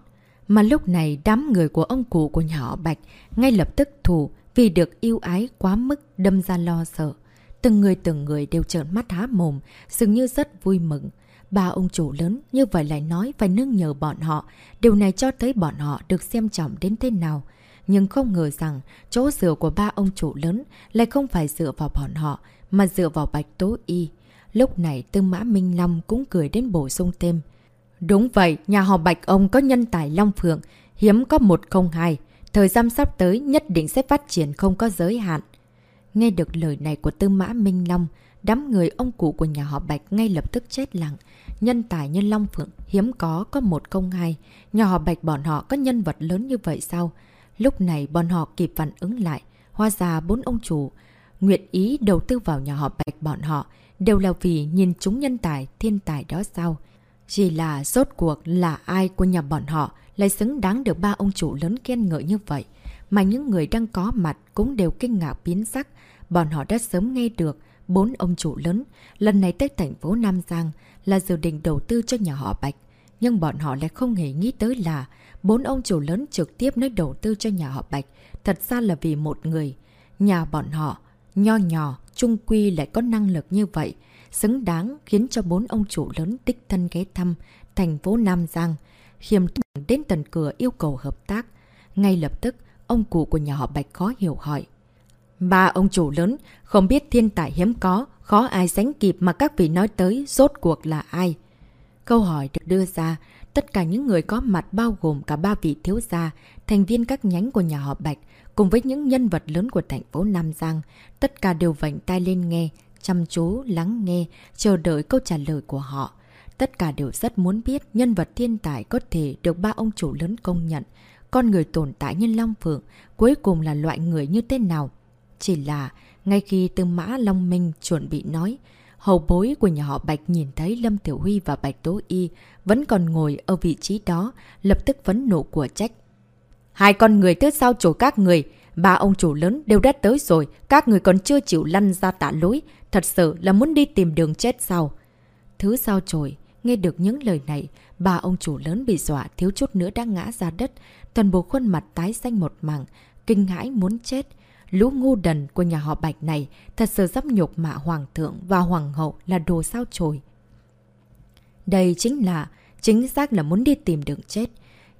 Mà lúc này đám người của ông cụ của nhà họ Bạch ngay lập tức thù vì được yêu ái quá mức đâm ra lo sợ. Từng người từng người đều trợn mắt há mồm, dường như rất vui mừng. Ba ông chủ lớn như vậy lại nói phải nương nhờ bọn họ. Điều này cho thấy bọn họ được xem trọng đến thế nào. Nhưng không ngờ rằng chỗ dựa của ba ông chủ lớn lại không phải dựa vào bọn họ, mà dựa vào Bạch Tố Y. Lúc này Tư Mã Minh Long cũng cười đến bổ sung thêm. Đúng vậy, nhà họ Bạch ông có nhân tài Long Phượng, hiếm có một không hai. Thời gian sắp tới nhất định sẽ phát triển không có giới hạn. Nghe được lời này của Tư Mã Minh Long, đám người ông cụ của nhà họ Bạch ngay lập tức chết lặng. Nhân tài nhân Long Phượng hiếm có có một công hai. Nhà họ Bạch bọn họ có nhân vật lớn như vậy sao? Lúc này bọn họ kịp phản ứng lại. Hoa ra bốn ông chủ. Nguyện ý đầu tư vào nhà họ Bạch bọn họ đều là vì nhìn chúng nhân tài, thiên tài đó sao? Chỉ là rốt cuộc là ai của nhà bọn họ lại xứng đáng được ba ông chủ lớn khen ngợi như vậy. Mà những người đang có mặt cũng đều kinh ngạc biến sắc. Bọn họ đã sớm nghe được bốn ông chủ lớn lần này tới thành phố Nam Giang là dự định đầu tư cho nhà họ Bạch. Nhưng bọn họ lại không hề nghĩ tới là bốn ông chủ lớn trực tiếp nói đầu tư cho nhà họ Bạch. Thật ra là vì một người. Nhà bọn họ, nho nhỏ, trung quy lại có năng lực như vậy. Xứng đáng khiến cho bốn ông chủ lớn tích thân ghé thăm thành phố Nam Giang. Khiêm đến tận cửa yêu cầu hợp tác. Ngay lập tức, ông cụ của nhà họ Bạch khó hiểu hỏi. Ba ông chủ lớn, không biết thiên tài hiếm có, khó ai sánh kịp mà các vị nói tới rốt cuộc là ai. Câu hỏi được đưa ra, tất cả những người có mặt bao gồm cả ba vị thiếu gia, thành viên các nhánh của nhà họ Bạch, cùng với những nhân vật lớn của thành phố Nam Giang, tất cả đều vảnh tai lên nghe, chăm chú, lắng nghe, chờ đợi câu trả lời của họ. Tất cả đều rất muốn biết nhân vật thiên tài có thể được ba ông chủ lớn công nhận, con người tồn tại như Long Phượng, cuối cùng là loại người như thế nào. Chỉ là, ngay khi Tư Mã Long Minh chuẩn bị nói, hầu bối của nhà họ Bạch nhìn thấy Lâm Tiểu Huy và Bạch Tố Y vẫn còn ngồi ở vị trí đó, lập tức vấn nộ của trách. Hai con người thứ sau chỗ các người, ba ông chủ lớn đều đã tới rồi, các người còn chưa chịu lăn ra tạ lối, thật sự là muốn đi tìm đường chết sao? Thứ sao trồi, nghe được những lời này, ba ông chủ lớn bị dọa thiếu chút nữa đã ngã ra đất, toàn bộ khuôn mặt tái xanh một mảng, kinh hãi muốn chết. Lũ ngu đần của nhà họ Bạch này thật sự dám nhục mạ hoàng thượng và hoàng hậu là đồ sao trồi. Đây chính là, chính xác là muốn đi tìm đường chết.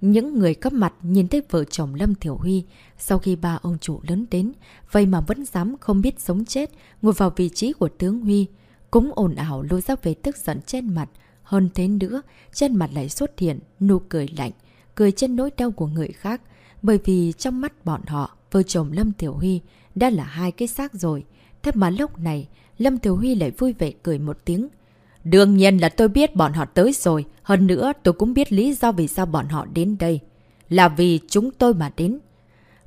Những người cấp mặt nhìn thấy vợ chồng Lâm Thiểu Huy sau khi ba ông chủ lớn đến, vậy mà vẫn dám không biết sống chết, ngồi vào vị trí của tướng Huy. Cũng ồn ảo lôi ra về tức giận trên mặt. Hơn thế nữa, trên mặt lại xuất hiện nụ cười lạnh, cười trên nỗi đau của người khác. Bởi vì trong mắt bọn họ, vợ chồng Lâm Tiểu Huy đã là hai cái xác rồi. Thế mà lúc này, Lâm Tiểu Huy lại vui vẻ cười một tiếng. Đương nhiên là tôi biết bọn họ tới rồi. Hơn nữa tôi cũng biết lý do vì sao bọn họ đến đây. Là vì chúng tôi mà đến.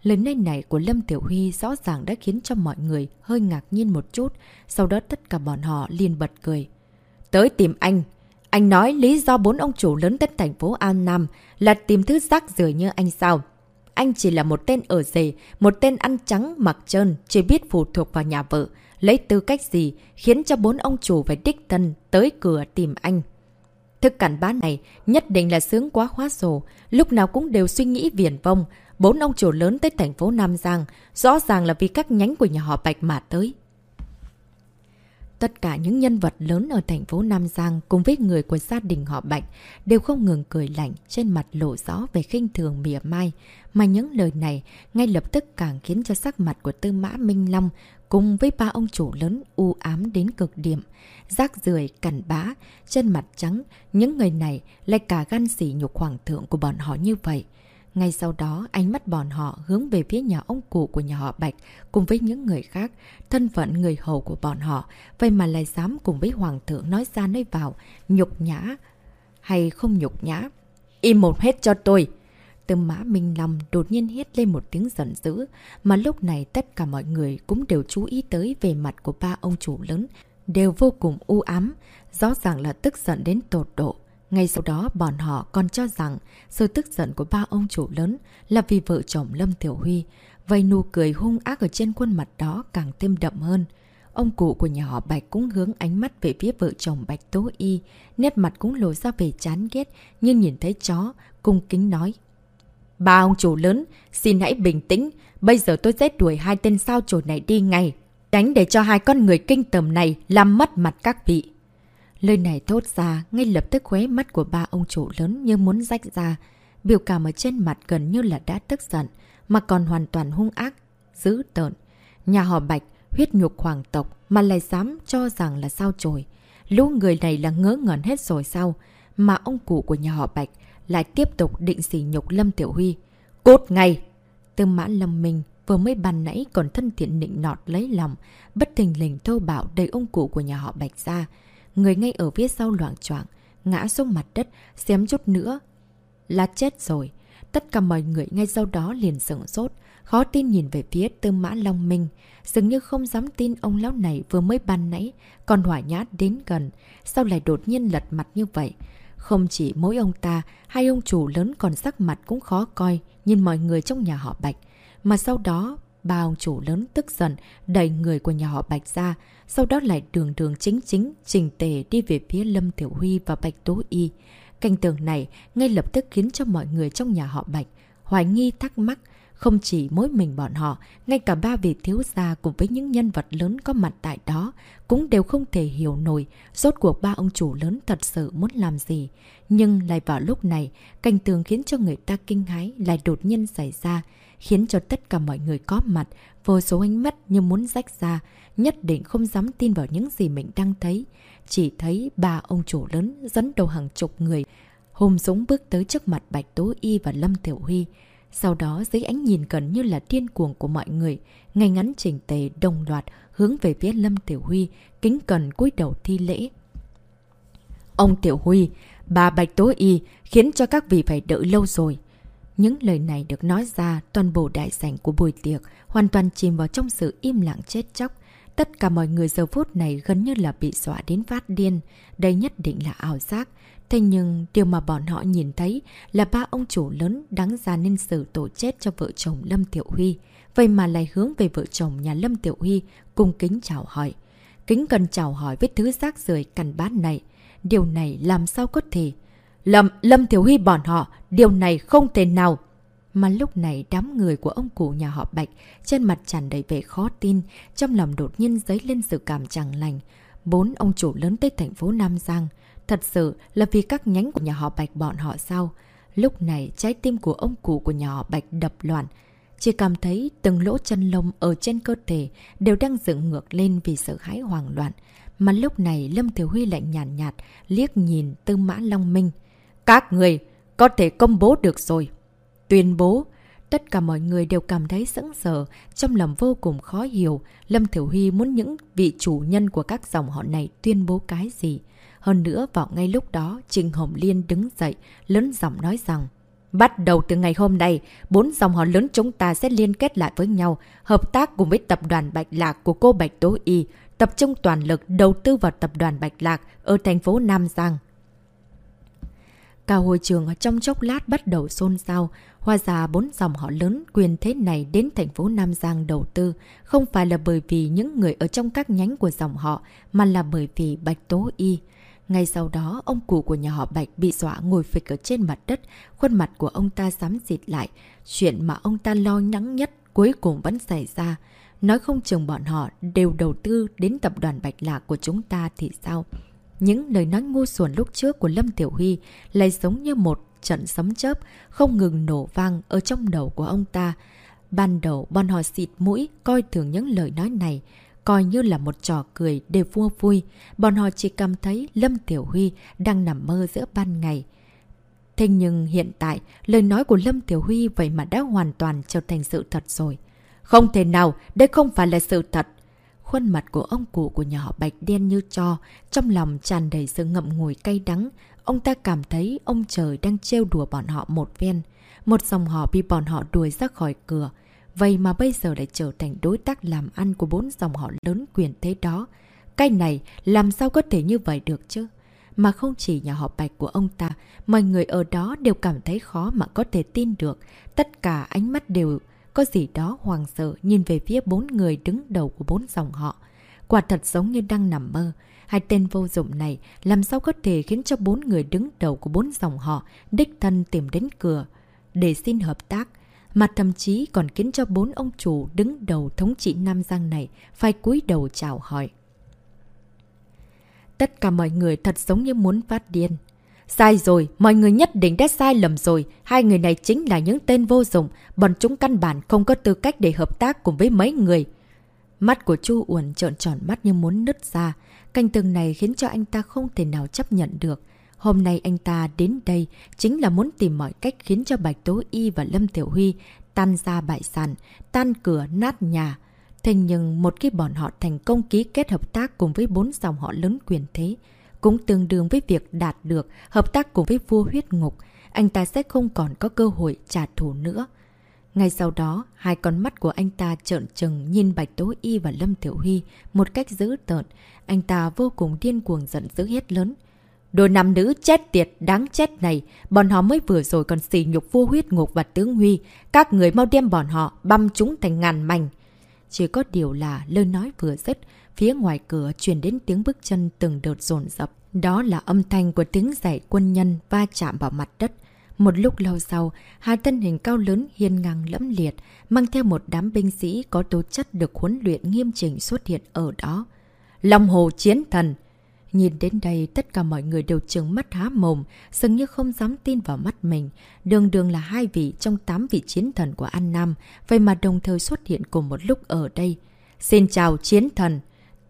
Lời nói này của Lâm Tiểu Huy rõ ràng đã khiến cho mọi người hơi ngạc nhiên một chút. Sau đó tất cả bọn họ liền bật cười. Tới tìm anh. Anh nói lý do bốn ông chủ lớn tới thành phố An Nam là tìm thứ rác rưởi như anh sao? Anh chỉ là một tên ở rể, một tên ăn trắng mặc trơn, chỉ biết phụ thuộc vào nhà vợ. Lấy tư cách gì khiến cho bốn ông chủ phải đích thân tới cửa tìm anh. Thức cảnh bá này nhất định là sướng quá hóa rồ lúc nào cũng đều suy nghĩ viển vông. Bốn ông chủ lớn tới thành phố Nam Giang, rõ ràng là vì các nhánh của nhà họ Bạch mà tới. Tất cả những nhân vật lớn ở thành phố Nam Giang cùng với người của gia đình họ Bạch đều không ngừng cười lạnh trên mặt lộ rõ về khinh thường mỉa mai. Mà những lời này ngay lập tức càng khiến cho sắc mặt của Tư Mã Minh Long cùng với ba ông chủ lớn u ám đến cực điểm. Rác rưởi cằn bá, chân mặt trắng, những người này lại cả gan sỉ nhục hoàng thượng của bọn họ như vậy. Ngay sau đó, ánh mắt bọn họ hướng về phía nhà ông cụ của nhà họ Bạch cùng với những người khác, thân phận người hầu của bọn họ, vậy mà lại dám cùng với hoàng thượng nói ra nói vào, nhục nhã hay không nhục nhã. Im một hết cho tôi! Tư mã Minh Lâm đột nhiên hét lên một tiếng giận dữ, mà lúc này tất cả mọi người cũng đều chú ý tới về mặt của ba ông chủ lớn, đều vô cùng u ám, rõ ràng là tức giận đến tột độ. Ngay sau đó bọn họ còn cho rằng sự tức giận của ba ông chủ lớn là vì vợ chồng Lâm Tiểu Huy, vậy nụ cười hung ác ở trên khuôn mặt đó càng thêm đậm hơn. Ông cụ của nhà họ Bạch cũng hướng ánh mắt về phía vợ chồng Bạch Tố Y, nét mặt cũng lộ ra về chán ghét, nhưng nhìn thấy chó, cung kính nói. Ba ông chủ lớn, xin hãy bình tĩnh, bây giờ tôi sẽ đuổi hai tên sao chổi này đi ngay, tránh để cho hai con người kinh tầm này làm mất mặt các vị. Lời này thốt ra, ngay lập tức khóe mắt của ba ông chủ lớn như muốn rách ra, biểu cảm ở trên mặt gần như là đã tức giận, mà còn hoàn toàn hung ác, dữ tợn. Nhà họ Bạch, huyết nhục hoàng tộc mà lại dám cho rằng là sao chổi. Lũ người này là ngớ ngẩn hết rồi sao? Mà ông cụ của nhà họ Bạch lại tiếp tục định sỉ nhục Lâm Tiểu Huy. Cốt ngay! Tư mã Lâm Minh vừa mới bàn nãy còn thân thiện nịnh nọt lấy lòng, bất thình lình thô bạo đầy ông cụ của nhà họ Bạch ra. Người ngay ở phía sau loạn choạng ngã xuống mặt đất, xém chút nữa. Là chết rồi. Tất cả mọi người ngay sau đó liền sửng sốt, khó tin nhìn về phía tư mã Long Minh. Dường như không dám tin ông lão này vừa mới ban nãy, còn hỏa nhát đến gần, sao lại đột nhiên lật mặt như vậy. Không chỉ mỗi ông ta, hai ông chủ lớn còn sắc mặt cũng khó coi, nhìn mọi người trong nhà họ Bạch. Mà sau đó, bao chủ lớn tức giận, đẩy người của nhà họ Bạch ra, sau đó lại đường đường chính chính, trình tề đi về phía Lâm Tiểu Huy và Bạch Tố Y. Cảnh tượng này ngay lập tức khiến cho mọi người trong nhà họ Bạch hoài nghi thắc mắc, không chỉ mỗi mình bọn họ, ngay cả ba vị thiếu gia cùng với những nhân vật lớn có mặt tại đó cũng đều không thể hiểu nổi rốt cuộc ba ông chủ lớn thật sự muốn làm gì. Nhưng lại vào lúc này, cảnh tường khiến cho người ta kinh hái lại đột nhiên xảy ra, khiến cho tất cả mọi người có mặt, vô số ánh mắt như muốn rách ra, nhất định không dám tin vào những gì mình đang thấy. Chỉ thấy ba ông chủ lớn dẫn đầu hàng chục người, hùng súng bước tới trước mặt Bạch Tố Y và Lâm Tiểu Huy. Sau đó dưới ánh nhìn gần như là điên cuồng của mọi người, ngay ngắn chỉnh tề đồng loạt hướng về phía Lâm Tiểu Huy, kính cần cúi đầu thi lễ. Ông Tiểu Huy, bà Bạch Tố Y khiến cho các vị phải đợi lâu rồi. Những lời này được nói ra, toàn bộ đại sảnh của buổi tiệc hoàn toàn chìm vào trong sự im lặng chết chóc. Tất cả mọi người giờ phút này gần như là bị dọa đến phát điên. Đây nhất định là ảo giác. Thế nhưng điều mà bọn họ nhìn thấy là ba ông chủ lớn đáng ra nên xử tổ chết cho vợ chồng Lâm Tiểu Huy. Vậy mà lại hướng về vợ chồng nhà Lâm Tiểu Huy cung kính chào hỏi. Kính cần chào hỏi với thứ rác rưởi cằn bát này. Điều này làm sao có thể? Lâm, Lâm Tiểu Huy bọn họ, điều này không thể nào. Mà lúc này đám người của ông cụ nhà họ Bạch trên mặt tràn đầy vẻ khó tin, trong lòng đột nhiên dấy lên sự cảm chẳng lành. Bốn ông chủ lớn tới thành phố Nam Giang. Thật sự là vì các nhánh của nhà họ Bạch bọn họ sao? Lúc này trái tim của ông cụ của nhà họ Bạch đập loạn. Chỉ cảm thấy từng lỗ chân lông ở trên cơ thể đều đang dựng ngược lên vì sợ hãi hoảng loạn. Mà lúc này Lâm Thiểu Huy lại nhàn nhạt, nhạt, liếc nhìn Tư Mã Long Minh. Các người có thể công bố được rồi. Tuyên bố, tất cả mọi người đều cảm thấy sững sờ, trong lòng vô cùng khó hiểu. Lâm Thiểu Huy muốn những vị chủ nhân của các dòng họ này tuyên bố cái gì. Hơn nữa, vào ngay lúc đó, Trình Hồng Liên đứng dậy, lớn giọng nói rằng Bắt đầu từ ngày hôm nay, bốn dòng họ lớn chúng ta sẽ liên kết lại với nhau, hợp tác cùng với tập đoàn Bạch Lạc của cô Bạch Tố Y, tập trung toàn lực đầu tư vào tập đoàn Bạch Lạc ở thành phố Nam Giang. Cả hội trường trong chốc lát bắt đầu xôn xao, hoa ra bốn dòng họ lớn quyền thế này đến thành phố Nam Giang đầu tư, không phải là bởi vì những người ở trong các nhánh của dòng họ, mà là bởi vì Bạch Tố Y. Ngay sau đó, ông cụ của nhà họ Bạch bị dọa ngồi phịch ở trên mặt đất, khuôn mặt của ông ta dám dịt lại. Chuyện mà ông ta lo nhắng nhất cuối cùng vẫn xảy ra. Nói không chừng bọn họ đều đầu tư đến tập đoàn Bạch Lạc của chúng ta thì sao? Những lời nói ngu xuẩn lúc trước của Lâm Tiểu Huy lại giống như một trận sấm chớp không ngừng nổ vang ở trong đầu của ông ta. Ban đầu bọn họ xịt mũi coi thường những lời nói này, coi như là một trò cười để vua vui. Bọn họ chỉ cảm thấy Lâm Tiểu Huy đang nằm mơ giữa ban ngày. Thế nhưng hiện tại, lời nói của Lâm Tiểu Huy vậy mà đã hoàn toàn trở thành sự thật rồi. Không thể nào, đây không phải là sự thật. Khuôn mặt của ông cụ của nhà họ Bạch đen như cho, trong lòng tràn đầy sự ngậm ngùi cay đắng. ông ta cảm thấy ông trời đang trêu đùa bọn họ một ven. Một dòng họ bị bọn họ đuổi ra khỏi cửa. Vậy mà bây giờ lại trở thành đối tác làm ăn của bốn dòng họ lớn quyền thế đó. Cái này làm sao có thể như vậy được chứ? Mà không chỉ nhà họ Bạch của ông ta, mọi người ở đó đều cảm thấy khó mà có thể tin được. Tất cả ánh mắt đều có gì đó hoàng sợ nhìn về phía bốn người đứng đầu của bốn dòng họ. Quả thật giống như đang nằm mơ. Hai tên vô dụng này làm sao có thể khiến cho bốn người đứng đầu của bốn dòng họ đích thân tìm đến cửa để xin hợp tác, mà thậm chí còn khiến cho bốn ông chủ đứng đầu thống trị Nam Giang này phải cúi đầu chào hỏi. Tất cả mọi người thật giống như muốn phát điên. Sai rồi, mọi người nhất định đã sai lầm rồi. Hai người này chính là những tên vô dụng, bọn chúng căn bản không có tư cách để hợp tác cùng với mấy người. Mắt của Chu Uẩn trợn tròn mắt như muốn nứt ra. Cảnh tường này khiến cho anh ta không thể nào chấp nhận được. Hôm nay anh ta đến đây chính là muốn tìm mọi cách khiến cho Bạch Tố Y và Lâm Tiểu Huy tan ra bại sản, tan cửa nát nhà. Thế nhưng một khi bọn họ thành công ký kết hợp tác cùng với bốn dòng họ lớn quyền thế, cũng tương đương với việc đạt được hợp tác cùng với vua huyết ngục, anh ta sẽ không còn có cơ hội trả thù nữa. Ngay sau đó, hai con mắt của anh ta trợn trừng nhìn Bạch Tố Y và Lâm Tiểu Huy một cách dữ tợn. Anh ta vô cùng điên cuồng giận dữ hết lớn đôi nam nữ chết tiệt đáng chết này, bọn họ mới vừa rồi còn xỉ nhục vua huyết ngục và tướng Huy. Các người mau đem bọn họ, băm chúng thành ngàn mảnh. Chỉ có điều là lời nói vừa dứt, phía ngoài cửa truyền đến tiếng bước chân từng đợt rồn rập. Đó là âm thanh của tiếng giải quân nhân va chạm vào mặt đất. Một lúc lâu sau, hai thân hình cao lớn hiên ngang lẫm liệt, mang theo một đám binh sĩ có tố chất được huấn luyện nghiêm chỉnh xuất hiện ở đó. Long hồ chiến thần! Nhìn đến đây, tất cả mọi người đều trừng mắt há mồm, dường như không dám tin vào mắt mình. Đường đường là hai vị trong tám vị chiến thần của An Nam, vậy mà đồng thời xuất hiện cùng một lúc ở đây. Xin chào chiến thần!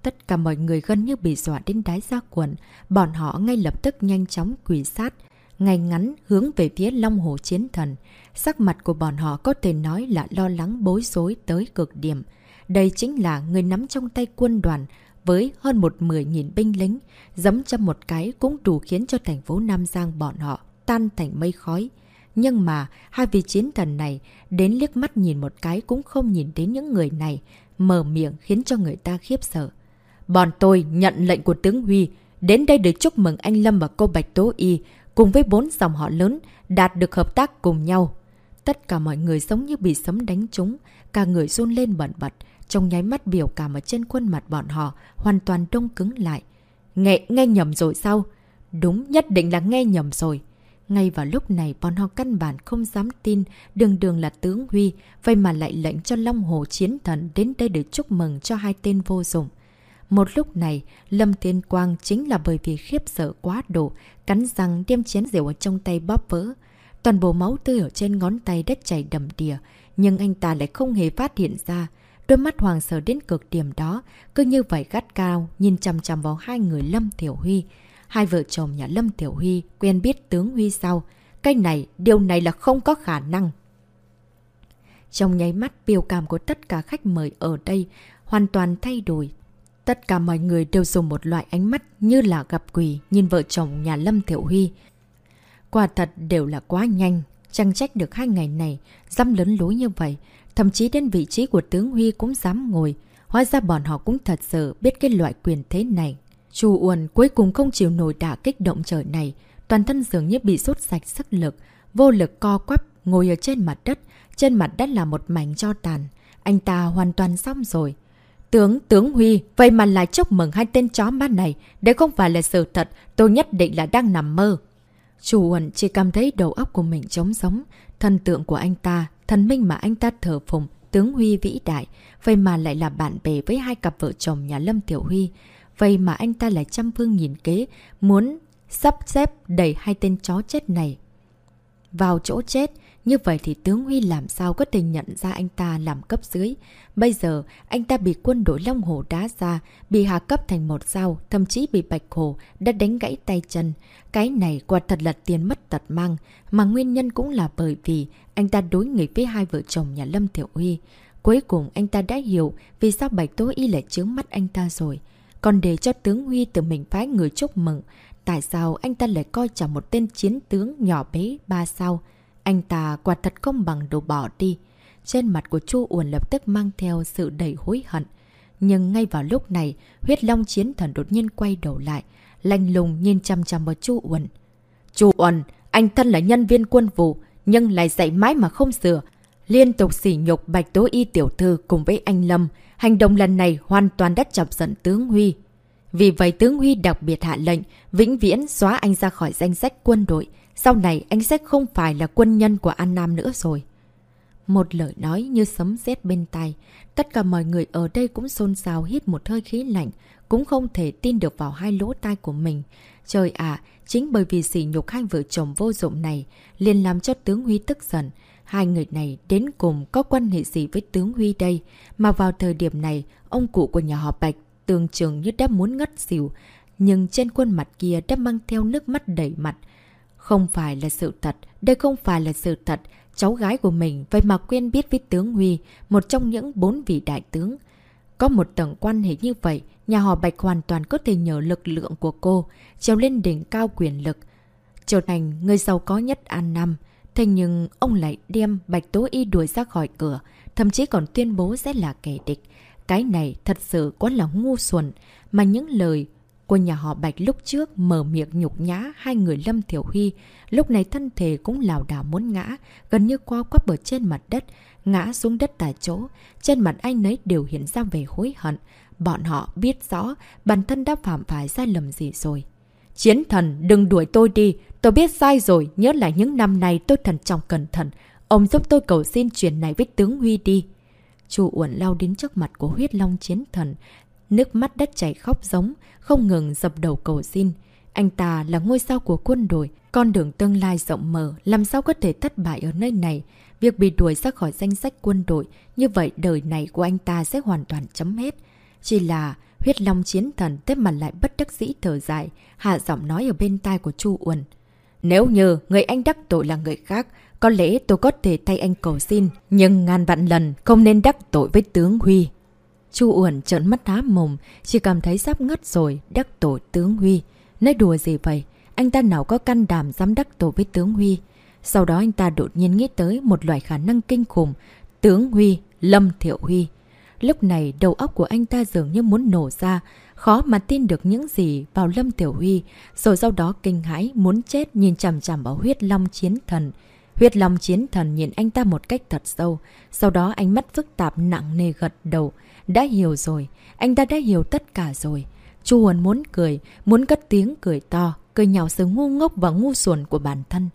Tất cả mọi người gần như bị dọa đến đáy ra quần, bọn họ ngay lập tức nhanh chóng quỳ sát, ngay ngắn hướng về phía Long Hồ Chiến Thần. Sắc mặt của bọn họ có thể nói là lo lắng bối rối tới cực điểm. Đây chính là người nắm trong tay quân đoàn với hơn một mười nghìn binh lính, giấm châm một cái cũng đủ khiến cho thành phố Nam Giang bọn họ tan thành mây khói. Nhưng mà hai vị chiến thần này đến liếc mắt nhìn một cái cũng không nhìn đến những người này, mở miệng khiến cho người ta khiếp sợ. Bọn tôi nhận lệnh của tướng Huy, đến đây để chúc mừng anh Lâm và cô Bạch Tố Y cùng với bốn dòng họ lớn đạt được hợp tác cùng nhau. Tất cả mọi người giống như bị sấm đánh trúng, cả người run lên bẩn bật, trong nháy mắt biểu cảm ở trên khuôn mặt bọn họ hoàn toàn đông cứng lại. Nghe, nghe nhầm rồi sao? Đúng, nhất định là nghe nhầm rồi. Ngay vào lúc này, bọn họ căn bản không dám tin đường đường là tướng Huy, vậy mà lại lệnh cho Long Hồ Chiến Thần đến đây để chúc mừng cho hai tên vô dụng. Một lúc này, Lâm Thiên Quang chính là bởi vì khiếp sợ quá độ, cắn răng đem chén rượu ở trong tay bóp vỡ. Toàn bộ máu tươi ở trên ngón tay đất chảy đầm đìa, nhưng anh ta lại không hề phát hiện ra. Đôi mắt hoàng sợ đến cực điểm đó, cứ như vậy gắt cao, nhìn chằm chằm vào hai người Lâm Tiểu Huy. Hai vợ chồng nhà Lâm Tiểu Huy quen biết tướng Huy sau. Cái này, điều này là không có khả năng. Trong nháy mắt, biểu cảm của tất cả khách mời ở đây hoàn toàn thay đổi, Tất cả mọi người đều dùng một loại ánh mắt như là gặp quỷ nhìn vợ chồng nhà Lâm Thiệu Huy. Quả thật đều là quá nhanh, chẳng trách được hai ngày này, dăm lớn lối như vậy. Thậm chí đến vị trí của tướng Huy cũng dám ngồi. Hóa ra bọn họ cũng thật sự biết cái loại quyền thế này. Chu Uẩn cuối cùng không chịu nổi đả kích động trời này. Toàn thân dường như bị rút sạch sức lực, vô lực co quắp, ngồi ở trên mặt đất. Trên mặt đất là một mảnh cho tàn. Anh ta hoàn toàn xong rồi. Tướng, tướng Huy, vậy mà lại chúc mừng hai tên chó má này. Để không phải là sự thật, tôi nhất định là đang nằm mơ. Chủ uẩn chỉ cảm thấy đầu óc của mình trống sống. Thần tượng của anh ta, thần minh mà anh ta thờ phụng, tướng Huy vĩ đại. Vậy mà lại là bạn bè với hai cặp vợ chồng nhà Lâm Tiểu Huy. Vậy mà anh ta lại trăm phương nhìn kế, muốn sắp xếp đẩy hai tên chó chết này vào chỗ chết. Như vậy thì tướng Huy làm sao có thể nhận ra anh ta làm cấp dưới. Bây giờ, anh ta bị quân đội Long Hồ đá ra, bị hạ cấp thành một sao, thậm chí bị Bạch Hồ đã đánh gãy tay chân. Cái này quả thật là tiền mất tật mang, mà nguyên nhân cũng là bởi vì anh ta đối nghịch với hai vợ chồng nhà Lâm Thiệu Huy. Cuối cùng anh ta đã hiểu vì sao Bạch Tố Y lại chướng mắt anh ta rồi. Còn để cho tướng Huy tự mình phái người chúc mừng, tại sao anh ta lại coi trọng một tên chiến tướng nhỏ bé ba sao. Anh ta quả thật không bằng đồ bỏ đi. Trên mặt của Chu Uẩn lập tức mang theo sự đầy hối hận. Nhưng ngay vào lúc này, huyết long chiến thần đột nhiên quay đầu lại, lanh lùng nhìn chăm chăm vào Chu Uẩn. Chu Uẩn, anh thân là nhân viên quân vụ, nhưng lại dạy mãi mà không sửa. Liên tục sỉ nhục Bạch Tố Y tiểu thư cùng với anh Lâm. Hành động lần này hoàn toàn đã chọc giận tướng Huy. Vì vậy tướng Huy đặc biệt hạ lệnh, vĩnh viễn xóa anh ra khỏi danh sách quân đội. Sau này anh sẽ không phải là quân nhân của An Nam nữa rồi. Một lời nói như sấm sét bên tai. Tất cả mọi người ở đây cũng xôn xao hít một hơi khí lạnh, cũng không thể tin được vào hai lỗ tai của mình. Trời ạ, chính bởi vì sỉ nhục hai vợ chồng vô dụng này, liền làm cho tướng Huy tức giận. Hai người này đến cùng có quan hệ gì với tướng Huy đây? Mà vào thời điểm này, ông cụ của nhà họ Bạch tường trường như đã muốn ngất xỉu. Nhưng trên khuôn mặt kia đã mang theo nước mắt đầy mặt. Không phải là sự thật, đây không phải là sự thật. Cháu gái của mình vậy mà quen biết với tướng Huy, một trong những bốn vị đại tướng. Có một tầng quan hệ như vậy, nhà họ Bạch hoàn toàn có thể nhờ lực lượng của cô, treo lên đỉnh cao quyền lực. Trở thành người giàu có nhất An Nam. Thế nhưng ông lại đem Bạch Tố Y đuổi ra khỏi cửa, thậm chí còn tuyên bố sẽ là kẻ địch. Cái này thật sự quá là ngu xuẩn, mà những lời của nhà họ Bạch lúc trước mở miệng nhục nhã hai người Lâm Thiểu Huy, lúc này thân thể cũng lào đảo muốn ngã, gần như qua quắp ở trên mặt đất, ngã xuống đất tại chỗ. Trên mặt anh ấy đều hiện ra về hối hận. Bọn họ biết rõ bản thân đã phạm phải sai lầm gì rồi. Chiến thần, đừng đuổi tôi đi. Tôi biết sai rồi, nhớ lại những năm này tôi thần trọng cẩn thận. Ông giúp tôi cầu xin chuyện này với tướng Huy đi. Chu Uẩn lao đến trước mặt của huyết long chiến thần. Nước mắt đất chảy khóc giống, không ngừng dập đầu cầu xin. Anh ta là ngôi sao của quân đội, con đường tương lai rộng mở, làm sao có thể thất bại ở nơi này. Việc bị đuổi ra khỏi danh sách quân đội, như vậy đời này của anh ta sẽ hoàn toàn chấm hết. Chỉ là huyết long chiến thần tiếp mặt lại bất đắc dĩ thở dài, hạ giọng nói ở bên tai của Chu Uẩn. Nếu như người anh đắc tội là người khác, có lẽ tôi có thể thay anh cầu xin, nhưng ngàn vạn lần không nên đắc tội với tướng Huy. Chu Uẩn trợn mắt há mồm, chỉ cảm thấy sắp ngất rồi, đắc tội tướng Huy. Nói đùa gì vậy? Anh ta nào có can đảm dám đắc tội với tướng Huy. Sau đó anh ta đột nhiên nghĩ tới một loại khả năng kinh khủng. Tướng Huy, Lâm Thiệu Huy. Lúc này đầu óc của anh ta dường như muốn nổ ra, khó mà tin được những gì vào Lâm Tiểu Huy, rồi sau đó kinh hãi muốn chết nhìn chằm chằm vào huyết long chiến thần. Huyết long chiến thần nhìn anh ta một cách thật sâu, sau đó ánh mắt phức tạp nặng nề gật đầu. Đã hiểu rồi, anh ta đã hiểu tất cả rồi. Chu Huấn muốn cười, muốn cất tiếng cười to, cười nhạo sự ngu ngốc và ngu xuẩn của bản thân.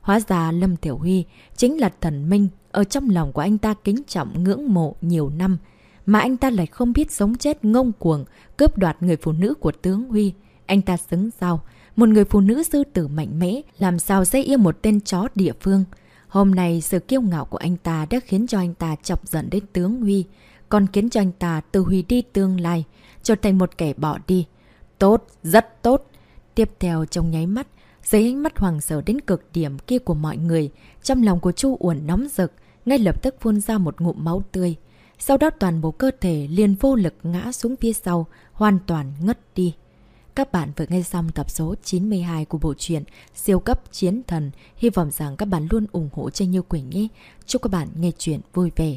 Hóa ra Lâm Tiểu Huy chính là thần minh ở trong lòng của anh ta kính trọng ngưỡng mộ nhiều năm. Mà anh ta lại không biết sống chết ngông cuồng, cướp đoạt người phụ nữ của tướng Huy. Anh ta xứng sao? Một người phụ nữ sư tử mạnh mẽ, làm sao sẽ yêu một tên chó địa phương? Hôm nay, sự kiêu ngạo của anh ta đã khiến cho anh ta chọc giận đến tướng Huy, còn khiến cho anh ta từ hủy đi tương lai, trở thành một kẻ bỏ đi. Tốt, rất tốt. Tiếp theo trong nháy mắt, dưới ánh mắt hoàng sở đến cực điểm kia của mọi người, trong lòng của Chu Uẩn nóng rực, ngay lập tức phun ra một ngụm máu tươi. Sau đó toàn bộ cơ thể liền vô lực ngã xuống phía sau, hoàn toàn ngất đi. Các bạn vừa nghe xong tập số 92 của bộ truyện Siêu cấp chiến thần. Hy vọng rằng các bạn luôn ủng hộ cho Như Quỳnh nhé. Chúc các bạn nghe chuyện vui vẻ.